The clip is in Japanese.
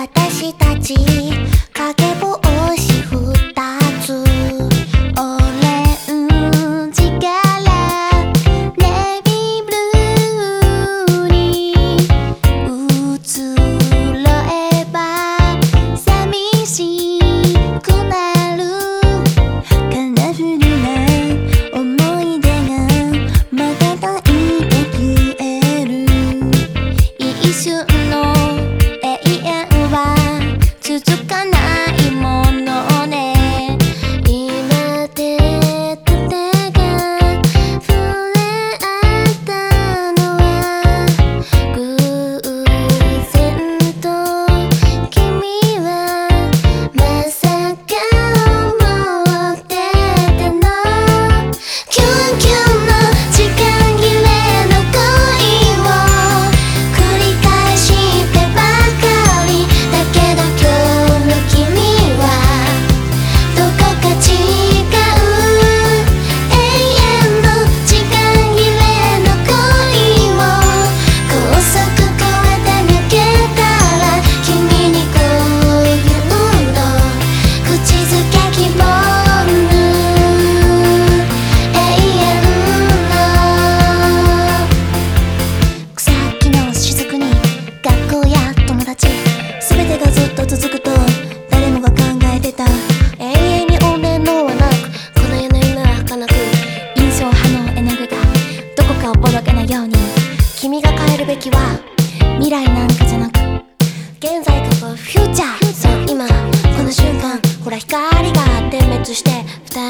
私たち。君が変えるべきは未来なんかじゃなく現在過去フューチャー。そう今この瞬間ほら光が点滅して二人